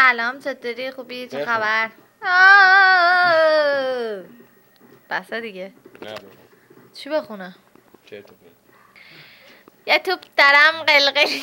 سلام چطوری؟ خوبی؟ چه خبر؟ بسه دیگه. نه. چی بخونه؟ چه تو یه توپ درم قلقلی.